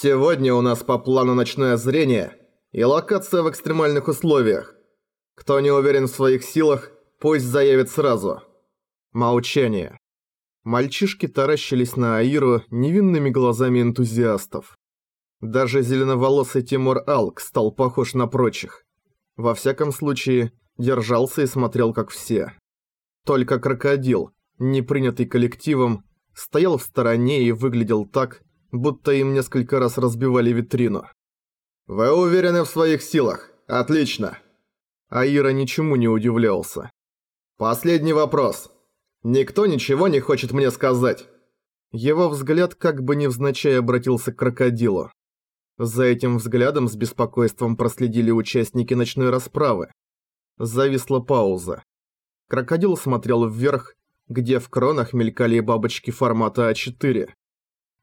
Сегодня у нас по плану ночное зрение и локация в экстремальных условиях. Кто не уверен в своих силах, пусть заявит сразу. Молчание. Мальчишки таращились на Аиру невинными глазами энтузиастов. Даже зеленоволосый Тимур Алк стал похож на прочих. Во всяком случае, держался и смотрел как все. Только крокодил, не принятый коллективом, стоял в стороне и выглядел так, будто им несколько раз разбивали витрину. «Вы уверены в своих силах? Отлично!» Аира ничему не удивлялся. «Последний вопрос. Никто ничего не хочет мне сказать?» Его взгляд как бы невзначай обратился к крокодилу. За этим взглядом с беспокойством проследили участники ночной расправы. Зависла пауза. Крокодил смотрел вверх, где в кронах мелькали бабочки формата А4.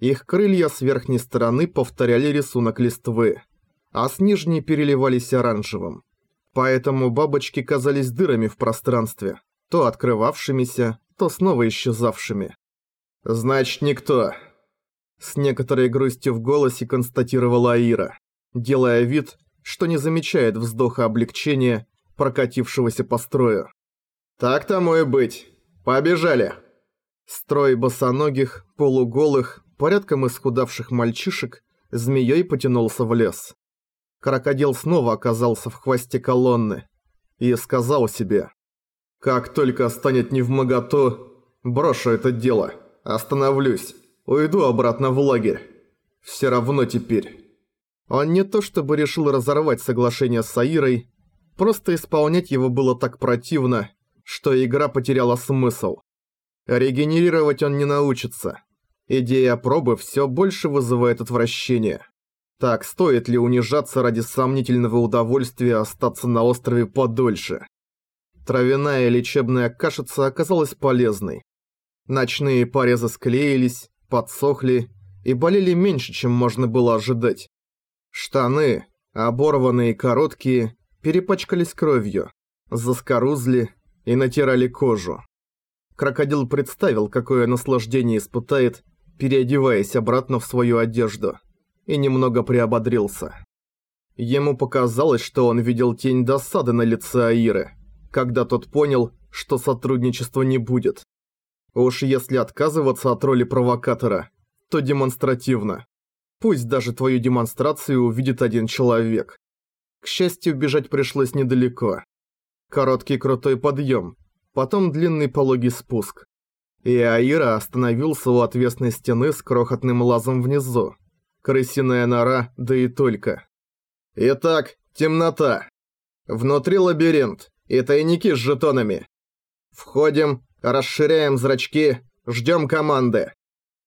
Их крылья с верхней стороны повторяли рисунок листвы, а с нижней переливались оранжевым. Поэтому бабочки казались дырами в пространстве, то открывавшимися, то снова исчезавшими. «Значит, никто!» С некоторой грустью в голосе констатировала Аира, делая вид, что не замечает вздоха облегчения, прокатившегося по строю. «Так тому и быть. Побежали!» Строй босоногих, полуголых, порядком исхудавших мальчишек змеей потянулся в лес. Крокодил снова оказался в хвосте колонны и сказал себе «Как только станет невмоготу, брошу это дело, остановлюсь, уйду обратно в лагерь. Все равно теперь». Он не то чтобы решил разорвать соглашение с Аирой, просто исполнять его было так противно, что игра потеряла смысл. Регенерировать он не научится. Идея пробы все больше вызывает отвращение. Так, стоит ли унижаться ради сомнительного удовольствия остаться на острове подольше? Травяная лечебная кашица оказалась полезной. Ночные порезы склеились, подсохли и болели меньше, чем можно было ожидать. Штаны, оборванные и короткие, перепачкались кровью, заскорузли и натирали кожу. Крокодил представил, какое наслаждение испытает, переодеваясь обратно в свою одежду, и немного приободрился. Ему показалось, что он видел тень досады на лице Аиры, когда тот понял, что сотрудничества не будет. Уж если отказываться от роли провокатора, то демонстративно. Пусть даже твою демонстрацию увидит один человек. К счастью, бежать пришлось недалеко. Короткий крутой подъем, потом длинный пологий спуск и Аира остановился у отвесной стены с крохотным лазом внизу. Крысиная нора, да и только. Итак, темнота. Внутри лабиринт и тайники с жетонами. Входим, расширяем зрачки, ждем команды.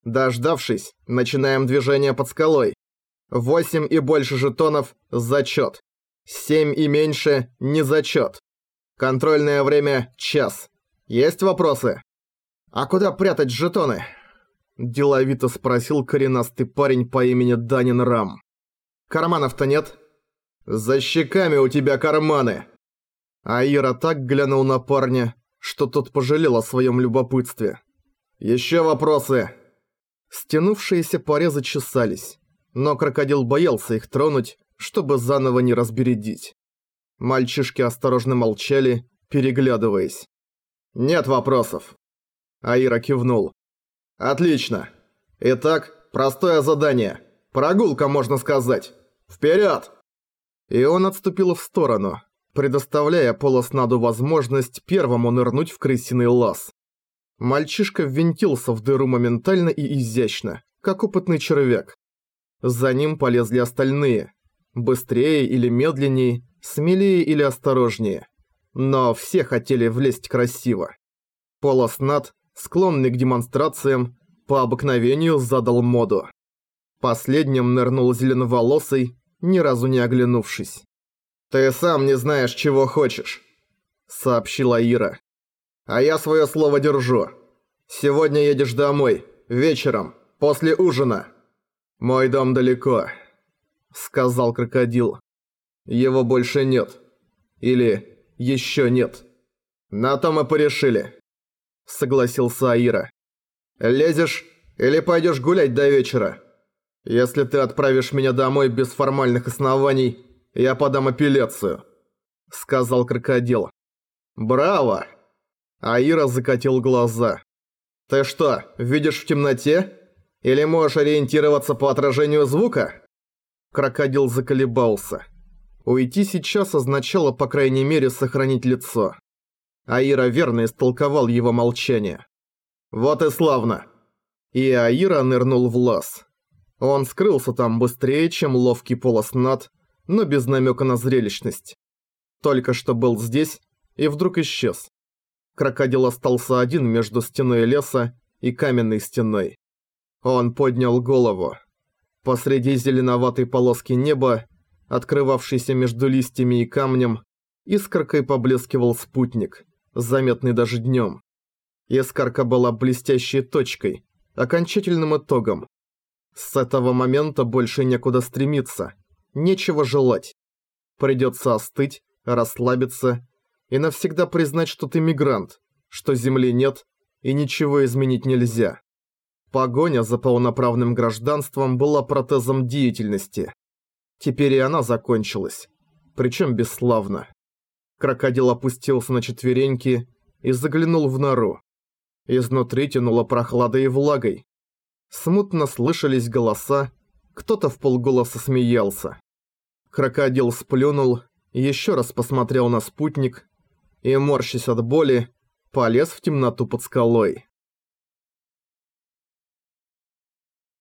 Дождавшись, начинаем движение под скалой. Восемь и больше жетонов – зачет. Семь и меньше – не зачет. Контрольное время – час. Есть вопросы? «А куда прятать жетоны?» Деловито спросил коренастый парень по имени Данин Рам. «Карманов-то нет?» «За щеками у тебя карманы!» Аира так глянул на парня, что тот пожалел о своем любопытстве. «Еще вопросы?» Стянувшиеся порезы чесались, но крокодил боялся их тронуть, чтобы заново не разбередить. Мальчишки осторожно молчали, переглядываясь. «Нет вопросов», Аира кивнул. «Отлично. Итак, простое задание. Прогулка, можно сказать. Вперед!» И он отступил в сторону, предоставляя полоснаду возможность первому нырнуть в крысиный лаз. Мальчишка ввинтился в дыру моментально и изящно, как опытный червяк. За ним полезли остальные. Быстрее или медленнее, смелее или осторожнее. Но все хотели влезть красиво. Полоснат склонный к демонстрациям, по обыкновению задал моду. Последним нырнул зеленоволосый, ни разу не оглянувшись. «Ты сам не знаешь, чего хочешь», — сообщила Ира. «А я свое слово держу. Сегодня едешь домой, вечером, после ужина. Мой дом далеко», — сказал крокодил. «Его больше нет. Или еще нет. На то мы порешили» согласился Аира. «Лезешь или пойдешь гулять до вечера?» Если ты отправишь меня домой без формальных оснований, я подам апелляцию», — сказал крокодил. «Браво!» Аира закатил глаза. «Ты что, видишь в темноте? Или можешь ориентироваться по отражению звука?» Крокодил заколебался. Уйти сейчас означало, по крайней мере, сохранить лицо. Аира верно истолковал его молчание. «Вот и славно!» И Аира нырнул в лаз. Он скрылся там быстрее, чем ловкий полос над, но без намека на зрелищность. Только что был здесь и вдруг исчез. Крокодил остался один между стеной леса и каменной стеной. Он поднял голову. Посреди зеленоватой полоски неба, открывавшейся между листьями и камнем, искоркой поблескивал спутник, заметный даже днем. Искорка была блестящей точкой, окончательным итогом. С этого момента больше некуда стремиться, нечего желать. Придется остыть, расслабиться и навсегда признать, что ты мигрант, что земли нет и ничего изменить нельзя. Погоня за полноправным гражданством была протезом деятельности. Теперь и она закончилась, причем бесславно. Крокодил опустился на четвереньки и заглянул в нору. Изнутри тянуло прохладой и влагой. Смутно слышались голоса, кто-то в полголоса смеялся. Крокодил сплюнул, еще раз посмотрел на спутник и, морщась от боли, полез в темноту под скалой.